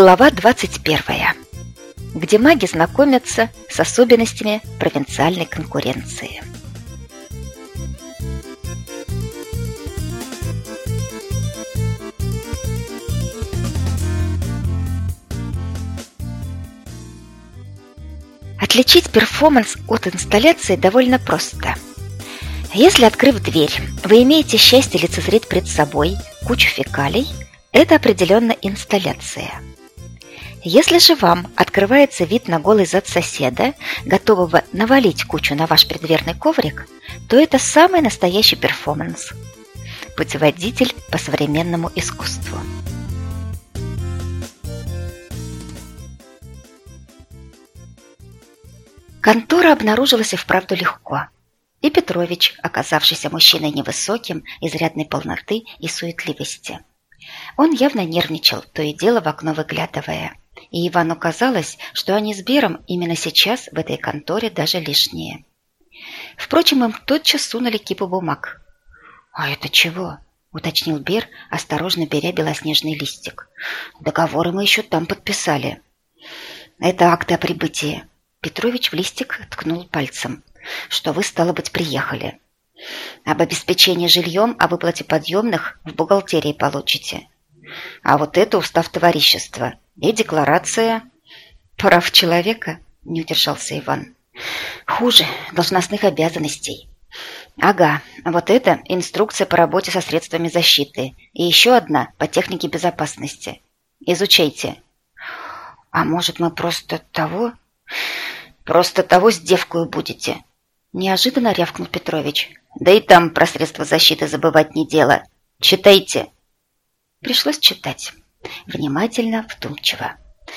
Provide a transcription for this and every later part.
Глава 21. Где маги знакомятся с особенностями провинциальной конкуренции. Отличить перформанс от инсталляции довольно просто. Если, открыв дверь, вы имеете счастье лицезреть пред собой кучу фекалий, это определенно инсталляция – если же вам открывается вид на голый зад соседа, готового навалить кучу на ваш предверный коврик, то это самый настоящий перформанс. Путеводитель по современному искусству. Контора обнаружилась и вправду легко. И Петрович, оказавшийся мужчиной невысоким, изрядной полноты и суетливости. Он явно нервничал, то и дело в окно выглядывая – и Ивану казалось, что они с Бером именно сейчас в этой конторе даже лишние. Впрочем, им тотчас сунули кипу бумаг. «А это чего?» – уточнил Бер, осторожно беря белоснежный листик. «Договоры мы еще там подписали». «Это акты о прибытии». Петрович в листик ткнул пальцем. «Что вы, стало быть, приехали». «Об обеспечении жильем, о выплате подъемных в бухгалтерии получите». «А вот это устав товарищества и декларация прав человека, не удержался Иван. Хуже должностных обязанностей. Ага, вот это инструкция по работе со средствами защиты. И еще одна по технике безопасности. Изучайте. А может, мы просто того? Просто того с девкою будете. Неожиданно рявкнул Петрович. Да и там про средства защиты забывать не дело. Читайте. Пришлось читать. Внимательно, вдумчиво.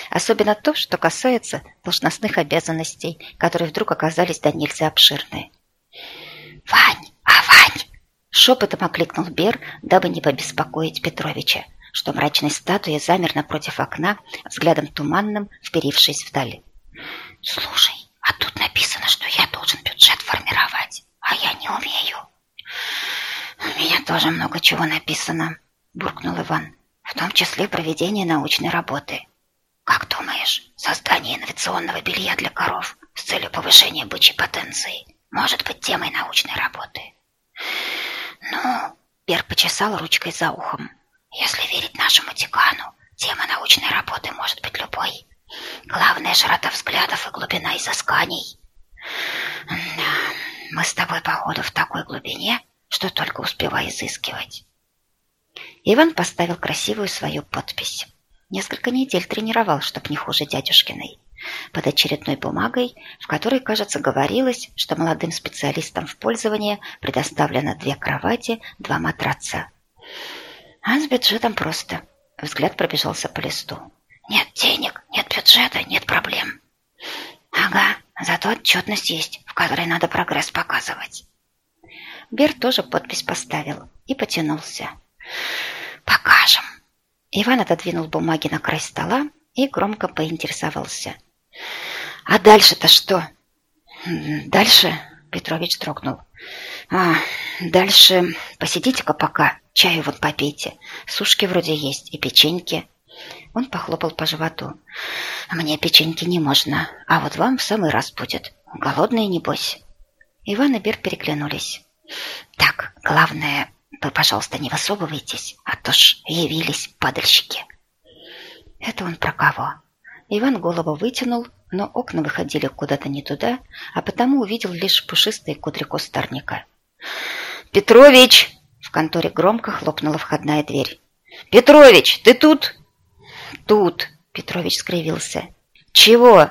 Особенно то, что касается должностных обязанностей, которые вдруг оказались до нельзя обширные. «Вань! А, Вань!» Шепотом окликнул Бер, дабы не побеспокоить Петровича, что мрачной статуей замер напротив окна, взглядом туманным, вперившись вдали. «Слушай, а тут написано, что я должен бюджет формировать, а я не умею». «У меня тоже много чего написано», — буркнул Иван в том числе проведение научной работы. Как думаешь, создание инновационного белья для коров с целью повышения бычьей потенции может быть темой научной работы? Ну, Пер почесал ручкой за ухом. Если верить нашему декану, тема научной работы может быть любой. Главное – широта взглядов и глубина изысканий. Мы с тобой, походу, в такой глубине, что только успевай изыскивать. Иван поставил красивую свою подпись. Несколько недель тренировал, чтоб не хуже дядюшкиной. Под очередной бумагой, в которой, кажется, говорилось, что молодым специалистам в пользование предоставлено две кровати, два матраца. А с бюджетом просто. Взгляд пробежался по листу. Нет денег, нет бюджета, нет проблем. Ага, зато отчетность есть, в которой надо прогресс показывать. Бер тоже подпись поставил и потянулся. Покажем. Иван отодвинул бумаги на край стола и громко поинтересовался. А дальше-то что? Дальше Петрович трогнул. А, дальше посидите-ка пока, чаю вот попейте. Сушки вроде есть и печеньки. Он похлопал по животу. Мне печеньки не можно, а вот вам в самый раз будет. Голодные, небось. Иван и Бер переглянулись. Так, главное, вы, пожалуйста, не высовывайтесь, а то ж явились падальщики. Это он про кого? Иван голову вытянул, но окна выходили куда-то не туда, а потому увидел лишь пушистые кудри кустарника. «Петрович!» В конторе громко хлопнула входная дверь. «Петрович, ты тут?» «Тут!» Петрович скривился. «Чего?»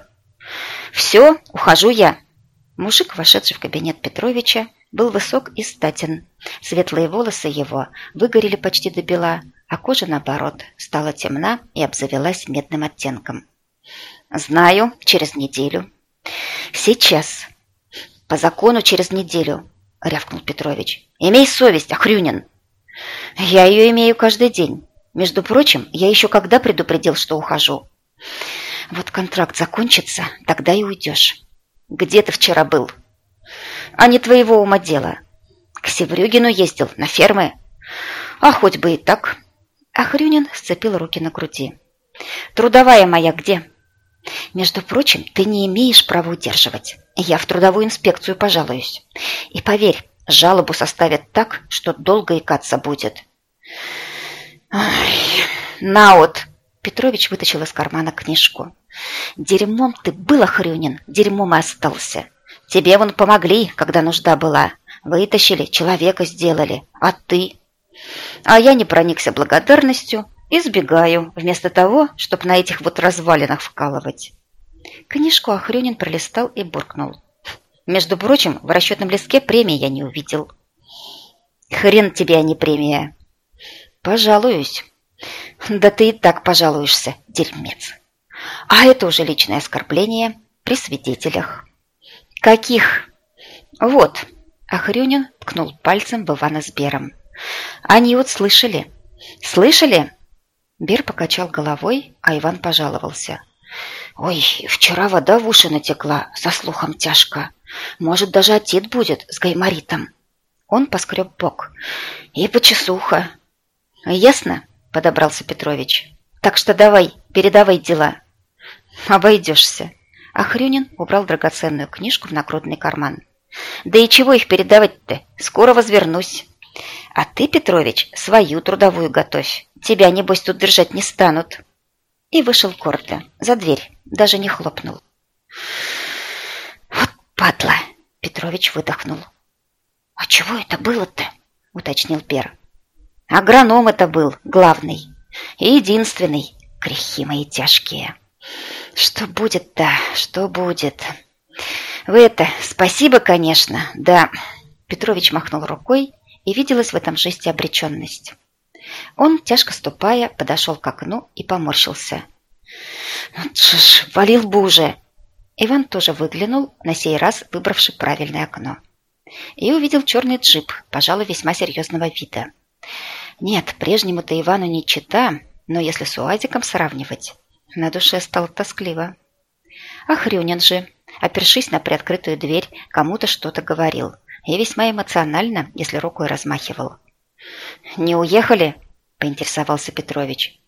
«Все, ухожу я!» Мужик, вошедший в кабинет Петровича, был высок и статен. Светлые волосы его выгорели почти до бела, а кожа, наоборот, стала темна и обзавелась медным оттенком. «Знаю, через неделю». «Сейчас». «По закону через неделю», — рявкнул Петрович. «Имей совесть, Охрюнин». «Я ее имею каждый день. Между прочим, я еще когда предупредил, что ухожу?» «Вот контракт закончится, тогда и уйдешь». «Где ты вчера был?» А не твоего ума дело. К Севрюгину ездил, на фермы. А хоть бы и так. А Хрюнин сцепил руки на груди. Трудовая моя где?» «Между прочим, ты не имеешь права удерживать. Я в трудовую инспекцию пожалуюсь. И поверь, жалобу составят так, что долго икаться будет». «Ай, на вот!» Петрович вытащил из кармана книжку. «Дерьмом ты был, Охрюнин, дерьмом и остался. Тебе вон помогли, когда нужда была. Вытащили, человека сделали. А ты? А я не проникся благодарностью и сбегаю, вместо того, чтобы на этих вот развалинах вкалывать. Книжку Охрюнин пролистал и буркнул. Между прочим, в расчетном листке премии я не увидел. Хрен тебе, а не премия. Пожалуюсь. Да ты и так пожалуешься, дерьмец. А это уже личное оскорбление при свидетелях. Каких? Вот, Ахрюнин ткнул пальцем в Ивана с Бером. «Они вот слышали». «Слышали?» Бер покачал головой, а Иван пожаловался. «Ой, вчера вода в уши натекла, со слухом тяжко. Может, даже отец будет с гайморитом». Он поскреб бок. «И почесуха». «Ясно?» – подобрался Петрович. «Так что давай, передавай дела». «Обойдешься». Ахрюнин убрал драгоценную книжку в нагрудный карман. Да и чего их передавать-то? Скоро возвернусь. А ты, Петрович, свою трудовую готовь. Тебя, небось, тут держать не станут. И вышел гордо, за дверь, даже не хлопнул. Вот падла! Петрович выдохнул. А чего это было-то? Уточнил Пер. Агроном это был, главный. И единственный. Грехи мои тяжкие. Что будет-то, что будет? «Вы это, спасибо, конечно, да». Петрович махнул рукой, и виделась в этом жесте обреченность. Он, тяжко ступая, подошел к окну и поморщился. «Вот же ж, валил бы уже!» Иван тоже выглянул, на сей раз выбравший правильное окно. И увидел черный джип, пожалуй, весьма серьезного вида. Нет, прежнему-то Ивану не чита, но если с УАЗиком сравнивать, на душе стало тоскливо. Хрюнин же, опершись на приоткрытую дверь, кому-то что-то говорил. И весьма эмоционально, если рукой размахивал. «Не уехали?» – поинтересовался Петрович.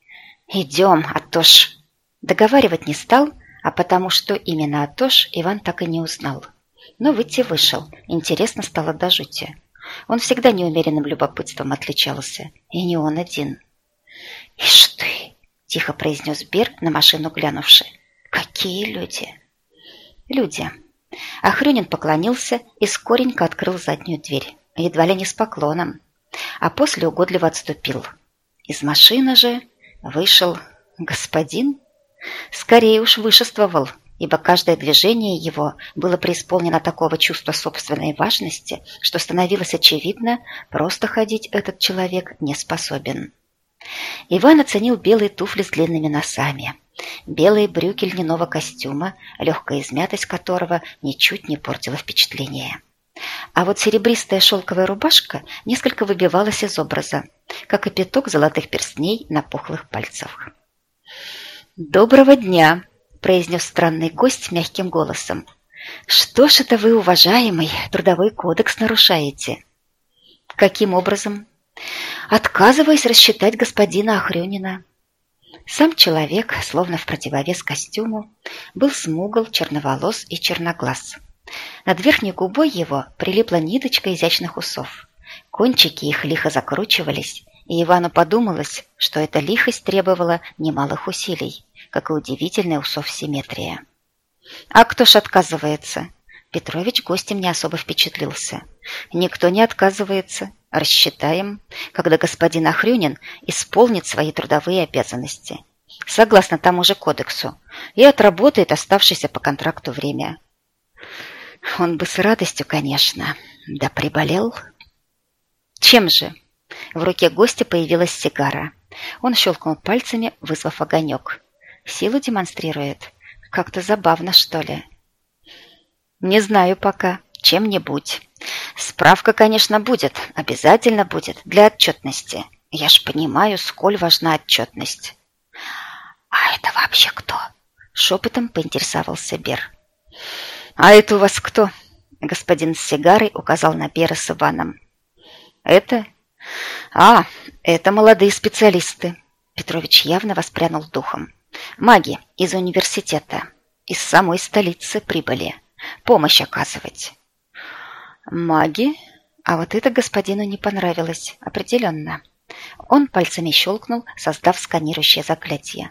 «Идем, Атош». Договаривать не стал, а потому что именно Атош Иван так и не узнал. Но выйти вышел. Интересно стало до жути. Он всегда неумеренным любопытством отличался. И не он один. «Ишь ты!» – тихо произнес Берг на машину глянувши. «Какие люди!» Люди. Ахрюнин поклонился и скоренько открыл заднюю дверь, едва ли не с поклоном, а после угодливо отступил. Из машины же вышел господин. Скорее уж вышествовал, ибо каждое движение его было преисполнено такого чувства собственной важности, что становилось очевидно, просто ходить этот человек не способен. Иван оценил белые туфли с длинными носами, белые брюки льняного костюма, легкая измятость которого ничуть не портила впечатление. А вот серебристая шелковая рубашка несколько выбивалась из образа, как и пяток золотых перстней на пухлых пальцах. «Доброго дня!» – произнес странный гость мягким голосом. «Что ж это вы, уважаемый, трудовой кодекс нарушаете?» «Каким образом?» «Отказываясь рассчитать господина Охрюнина». Сам человек, словно в противовес костюму, был смугл, черноволос и черноглаз. Над верхней губой его прилипла ниточка изящных усов. Кончики их лихо закручивались, и Ивану подумалось, что эта лихость требовала немалых усилий, как и удивительная усов симметрия. «А кто ж отказывается?» Петрович гостем не особо впечатлился. «Никто не отказывается. Рассчитаем, когда господин Охрюнин исполнит свои трудовые обязанности, согласно тому же кодексу, и отработает оставшееся по контракту время. Он бы с радостью, конечно, да приболел. Чем же? В руке гостя появилась сигара. Он щелкнул пальцами, вызвав огонек. Силу демонстрирует. Как-то забавно, что ли. Не знаю пока. Чем-нибудь. Справка, конечно, будет, обязательно будет, для отчетности. Я ж понимаю, сколь важна отчетность. А это вообще кто? Шепотом поинтересовался Бер. А это у вас кто? Господин с сигарой указал на Бера с Иваном. Это? А, это молодые специалисты. Петрович явно воспрянул духом. Маги из университета, из самой столицы прибыли. Помощь оказывать. Маги? А вот это господину не понравилось, определенно. Он пальцами щелкнул, создав сканирующее заклятие.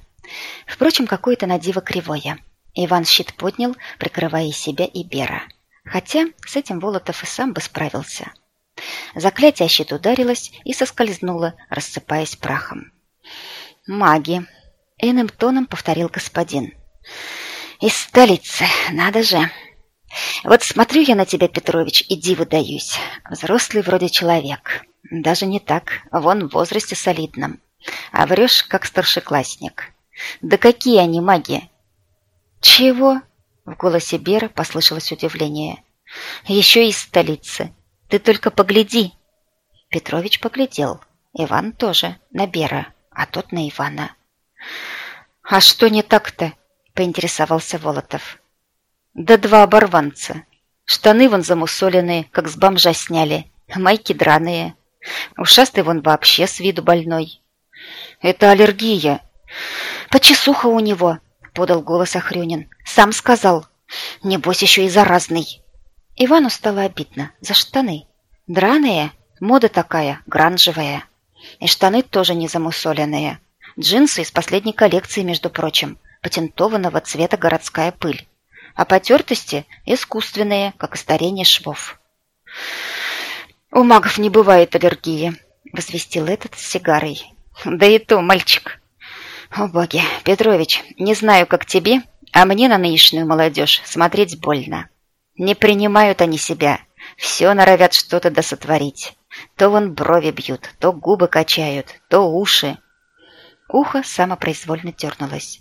Впрочем, какое-то надиво кривое. Иван щит поднял, прикрывая себя и Бера. Хотя с этим Волотов и сам бы справился. Заклятие щит ударилось и соскользнуло, рассыпаясь прахом. «Маги!» — иным тоном повторил господин. «Из столицы, надо же!» «Вот смотрю я на тебя, Петрович, и диву даюсь. Взрослый вроде человек. Даже не так, вон в возрасте солидном. А врешь, как старшеклассник. Да какие они маги!» «Чего?» — в голосе Бера послышалось удивление. «Еще из столицы. Ты только погляди!» Петрович поглядел. Иван тоже, на Бера, а тот на Ивана. «А что не так-то?» — поинтересовался Волотов. «Да два оборванца. Штаны вон замусоленные, как с бомжа сняли, майки драные. Ушастый вон вообще с виду больной. Это аллергия. Почесуха у него, подал голос Охрюнин. Сам сказал. Небось еще и заразный. Ивану стало обидно. За штаны. Драные? Мода такая, гранжевая. И штаны тоже не замусоленные. Джинсы из последней коллекции, между прочим, патентованного цвета городская пыль. А потертости искусственные, как и старение швов. «У магов не бывает аллергии», — возвестил этот с сигарой. «Да и то, мальчик». «О боги, Петрович, не знаю, как тебе, а мне на нынешнюю молодежь смотреть больно. Не принимают они себя, все норовят что-то досотворить. То вон брови бьют, то губы качают, то уши. Ухо самопроизвольно дернулось.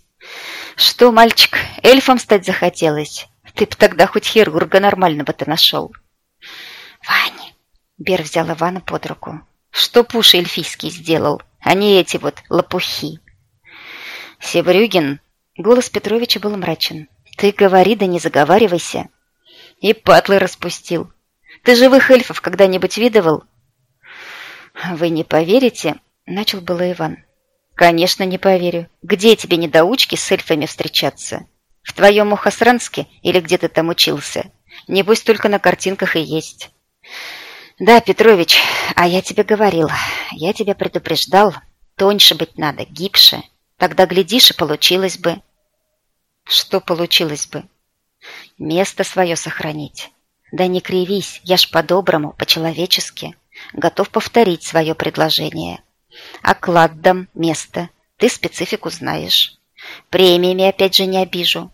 «Что, мальчик, эльфом стать захотелось? Ты б тогда хоть хирурга нормального-то нашел». «Вань!» — Бер взял Ивана под руку. «Что Пуша эльфийский сделал, а не эти вот лопухи?» «Севрюгин!» — голос Петровича был мрачен. «Ты говори, да не заговаривайся!» «И патлы распустил. Ты живых эльфов когда-нибудь видывал?» «Вы не поверите?» — начал было Иван. «Конечно, не поверю. Где тебе недоучки с эльфами встречаться? В твоем Мухосранске или где ты там учился? Небось, только на картинках и есть». «Да, Петрович, а я тебе говорил, я тебя предупреждал, тоньше быть надо, гибше. Тогда, глядишь, и получилось бы». «Что получилось бы?» «Место свое сохранить. Да не кривись, я ж по-доброму, по-человечески. Готов повторить свое предложение. Оклад дам, место. Ты специфику знаешь. Премиями опять же не обижу.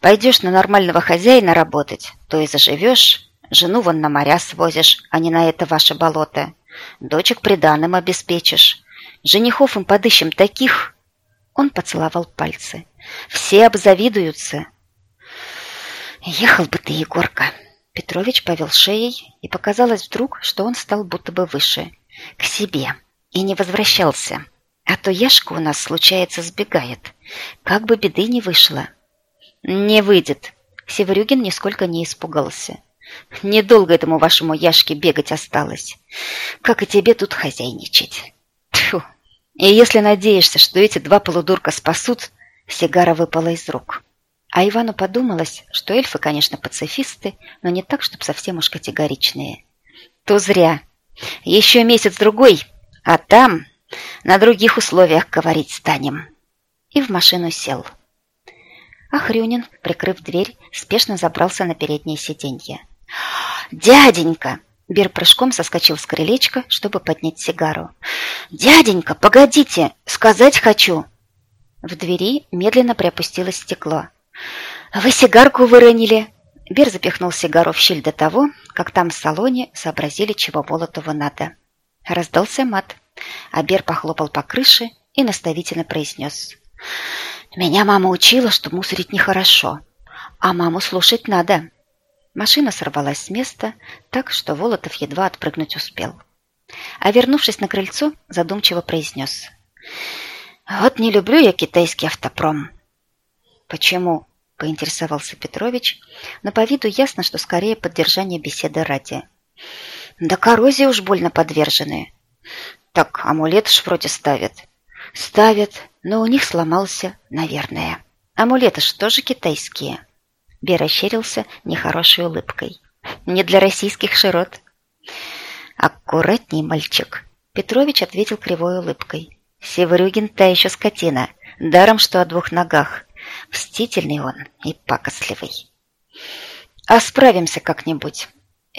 Пойдешь на нормального хозяина работать, то и заживешь. Жену вон на моря свозишь, а не на это ваше болото. Дочек приданым обеспечишь. Женихов им подыщем таких. Он поцеловал пальцы. Все обзавидуются. Ехал бы ты, Егорка. Петрович повел шеей, и показалось вдруг, что он стал будто бы выше. К себе. И не возвращался. А то Яшка у нас, случается, сбегает. Как бы беды не вышло. Не выйдет. Северюгин нисколько не испугался. Недолго этому вашему Яшке бегать осталось. Как и тебе тут хозяйничать. Тьфу. И если надеешься, что эти два полудурка спасут, сигара выпала из рук. А Ивану подумалось, что эльфы, конечно, пацифисты, но не так, чтобы совсем уж категоричные. То зря. Еще месяц-другой, а там на других условиях говорить станем. И в машину сел. А Хрюнин, прикрыв дверь, спешно забрался на переднее сиденье. «Дяденька!» Бер прыжком соскочил с крылечка, чтобы поднять сигару. «Дяденька, погодите! Сказать хочу!» В двери медленно приопустилось стекло. «Вы сигарку выронили!» Бер запихнул сигару в щель до того, как там в салоне сообразили, чего Болотову надо. Раздался мат, а Бер похлопал по крыше и наставительно произнес. «Меня мама учила, что мусорить нехорошо, а маму слушать надо». Машина сорвалась с места, так что Волотов едва отпрыгнуть успел. А вернувшись на крыльцо, задумчиво произнес. «Вот не люблю я китайский автопром». «Почему?» поинтересовался Петрович, но по виду ясно, что скорее поддержание беседы ради. Да коррозии уж больно подвержены. Так амулет ж вроде ставят. Ставят, но у них сломался, наверное. Амулеты что же китайские? Бер ощерился нехорошей улыбкой. Не для российских широт. Аккуратней, мальчик. Петрович ответил кривой улыбкой. Севрюгин та еще скотина, даром что о двух ногах. Мстительный он и пакостливый. А справимся как-нибудь.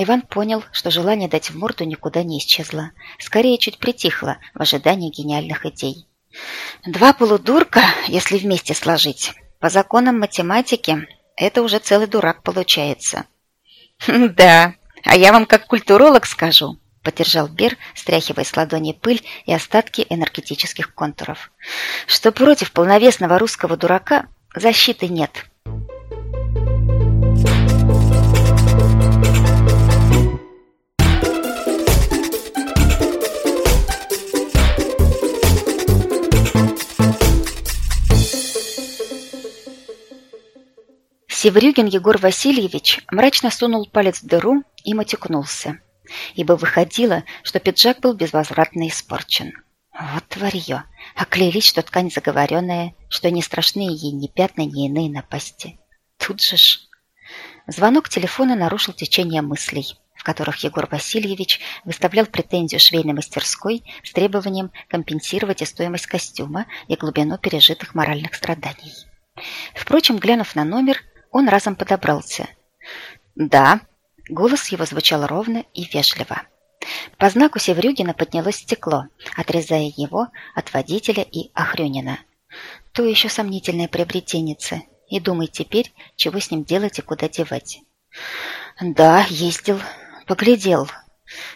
Иван понял, что желание дать в морду никуда не исчезло. Скорее, чуть притихло в ожидании гениальных идей. Два полудурка, если вместе сложить, по законам математики, это уже целый дурак получается. «Да, а я вам как культуролог скажу», — поддержал Бер, стряхивая с ладони пыль и остатки энергетических контуров, «что против полновесного русского дурака защиты нет». Севрюгин Егор Васильевич мрачно сунул палец в дыру и матюкнулся, ибо выходило, что пиджак был безвозвратно испорчен. Вот тварье! Оклялись, что ткань заговоренная, что не страшны ей ни пятна, ни иные напасти. Тут же ж... Звонок телефона нарушил течение мыслей, в которых Егор Васильевич выставлял претензию швейной мастерской с требованием компенсировать и стоимость костюма, и глубину пережитых моральных страданий. Впрочем, глянув на номер, он разом подобрался. «Да». Голос его звучал ровно и вежливо. По знаку Севрюгина поднялось стекло, отрезая его от водителя и Охрюнина. То еще сомнительное приобретенница. И думай теперь, чего с ним делать и куда девать. «Да, ездил. Поглядел.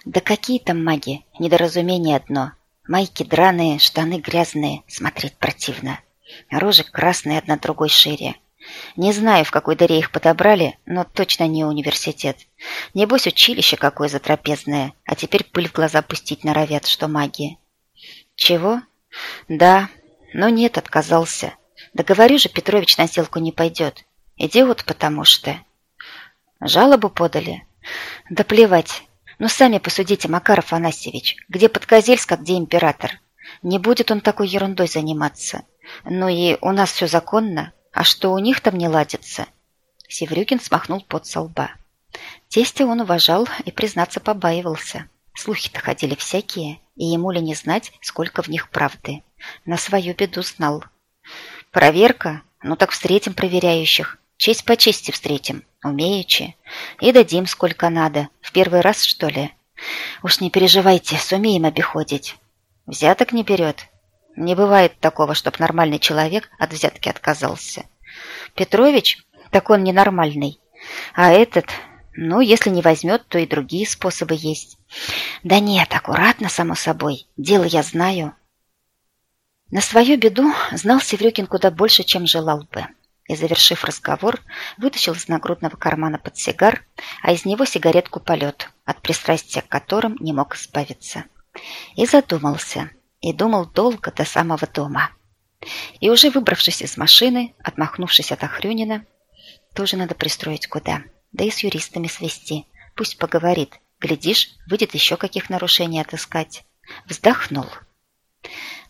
Да какие там маги? Недоразумение одно. Майки драные, штаны грязные. Смотреть противно. Рожи красные одна другой шире. Не знаю, в какой дыре их подобрали, но точно не университет. Небось, училище какое затрапезное, а теперь пыль в глаза пустить норовят, что магия. Чего? Да, но нет, отказался. Да говорю же, Петрович на селку не пойдет. Идиот, потому что... Жалобу подали? Да плевать. Ну, сами посудите, Макар Афанасьевич, где Подкозельск, а где император. Не будет он такой ерундой заниматься. Ну и у нас все законно. А что у них там не ладится? Севрюгин смахнул пот со лба. Тестя он уважал и, признаться, побаивался. Слухи-то ходили всякие, и ему ли не знать, сколько в них правды. На свою беду знал. Проверка? Ну так встретим проверяющих. Честь по чести встретим, умеючи. И дадим сколько надо. В первый раз, что ли? Уж не переживайте, сумеем обиходить. Взяток не берет. Не бывает такого, чтоб нормальный человек от взятки отказался. Петрович, так он ненормальный. А этот, ну, если не возьмет, то и другие способы есть. Да нет, аккуратно, само собой. Дело я знаю. На свою беду знал Севрюкин куда больше, чем желал бы. И, завершив разговор, вытащил из нагрудного кармана под сигар, а из него сигаретку полет, от пристрастия к которым не мог избавиться. И задумался – и думал долго до самого дома. И уже выбравшись из машины, отмахнувшись от Охрюнина, тоже надо пристроить куда, да и с юристами свести. Пусть поговорит, глядишь, выйдет еще каких нарушений отыскать. Вздохнул.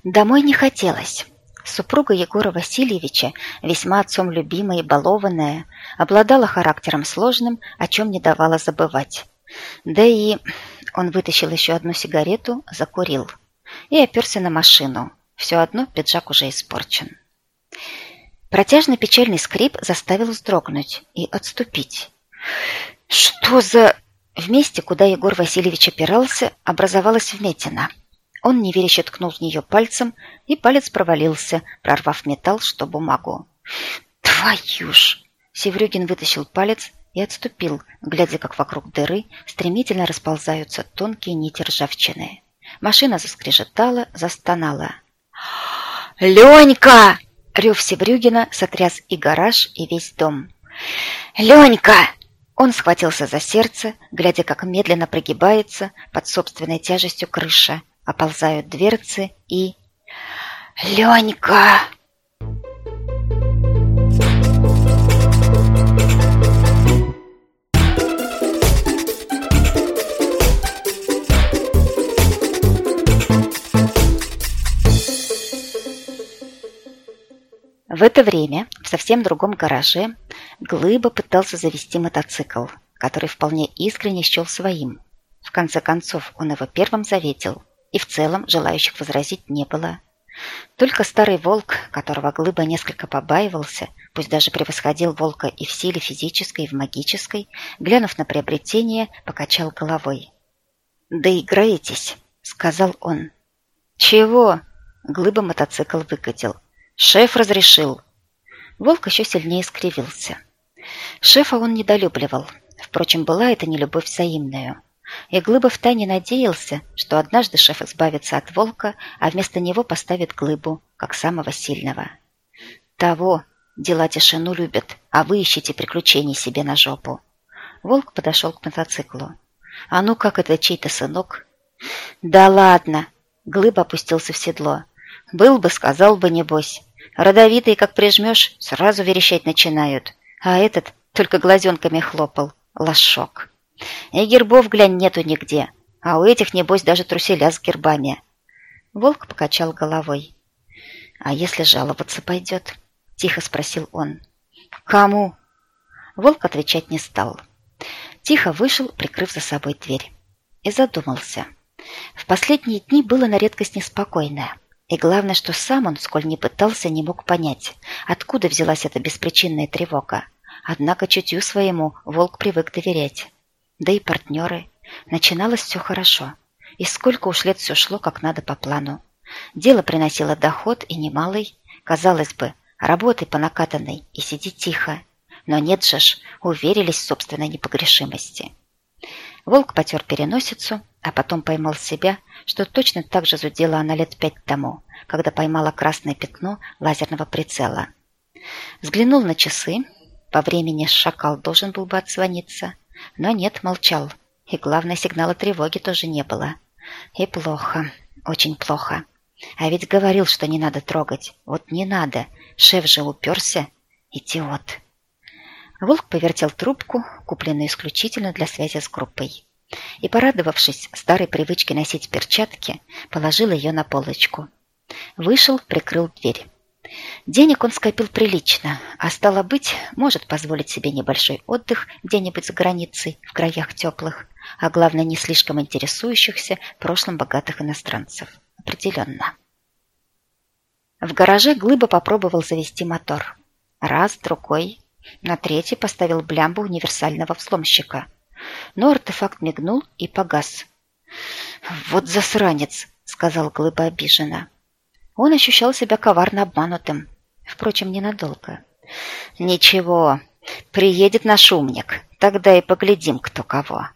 Домой не хотелось. Супруга Егора Васильевича, весьма отцом любимая и балованная, обладала характером сложным, о чем не давала забывать. Да и он вытащил еще одну сигарету, закурил и оперся на машину. Все одно пиджак уже испорчен. Протяжный печальный скрип заставил вздрогнуть и отступить. «Что за...» В месте, куда Егор Васильевич опирался, образовалась вмятина. Он неверяще ткнул в нее пальцем, и палец провалился, прорвав металл, что бумагу. «Твою ж!» Севрюгин вытащил палец и отступил, глядя, как вокруг дыры стремительно расползаются тонкие нити ржавчины. Машина заскрежетала, застонала. «Ленька!» Рев Себрюгина сотряс и гараж, и весь дом. «Ленька!» Он схватился за сердце, глядя, как медленно прогибается под собственной тяжестью крыша, оползают дверцы и... «Ленька!» В это время в совсем другом гараже Глыба пытался завести мотоцикл, который вполне искренне счел своим. В конце концов, он его первым заветил, и в целом желающих возразить не было. Только старый волк, которого Глыба несколько побаивался, пусть даже превосходил волка и в силе физической, и в магической, глянув на приобретение, покачал головой. «Да играетесь», — сказал он. «Чего?» — Глыба мотоцикл выкатил. «Шеф разрешил». Волк еще сильнее скривился. Шефа он недолюбливал. Впрочем, была это не любовь взаимную. И Глыба втайне надеялся, что однажды шеф избавится от волка, а вместо него поставит Глыбу, как самого сильного. Того, дела тишину любят, а вы ищете приключений себе на жопу. Волк подошел к мотоциклу. «А ну как это чей-то сынок?» «Да ладно!» Глыба опустился в седло. «Был бы, сказал бы, небось. Родовитые, как прижмешь, сразу верещать начинают. А этот только глазенками хлопал. Лошок!» И гербов, глянь, нету нигде. А у этих, небось, даже труселя с гербами. Волк покачал головой. «А если жаловаться пойдет?» — тихо спросил он. «Кому?» Волк отвечать не стал. Тихо вышел, прикрыв за собой дверь. И задумался. В последние дни было на редкость неспокойно. И главное, что сам он, сколь не пытался, не мог понять, откуда взялась эта беспричинная тревога. Однако чутью своему волк привык доверять да и партнеры. Начиналось все хорошо. И сколько уж лет все шло, как надо по плану. Дело приносило доход и немалый. Казалось бы, работай по накатанной и сиди тихо. Но нет же ж, уверились в собственной непогрешимости. Волк потер переносицу, а потом поймал себя, что точно так же зудела она лет пять тому, когда поймала красное пятно лазерного прицела. Взглянул на часы. По времени шакал должен был бы отзвониться. Но нет, молчал. И главное, сигнала тревоги тоже не было. И плохо, очень плохо. А ведь говорил, что не надо трогать. Вот не надо. Шеф же уперся. Идиот. Волк повертел трубку, купленную исключительно для связи с группой. И, порадовавшись старой привычке носить перчатки, положил ее на полочку. Вышел, прикрыл дверь. Денег он скопил прилично, а стало быть, может позволить себе небольшой отдых где-нибудь за границей, в краях теплых, а главное, не слишком интересующихся прошлым богатых иностранцев. Определенно. В гараже Глыба попробовал завести мотор. Раз, другой. На третий поставил блямбу универсального взломщика. Но артефакт мигнул и погас. «Вот засранец!» — сказал Глыба обиженно. Он ощущал себя коварно обманутым. Впрочем, ненадолго. «Ничего, приедет наш умник, тогда и поглядим, кто кого».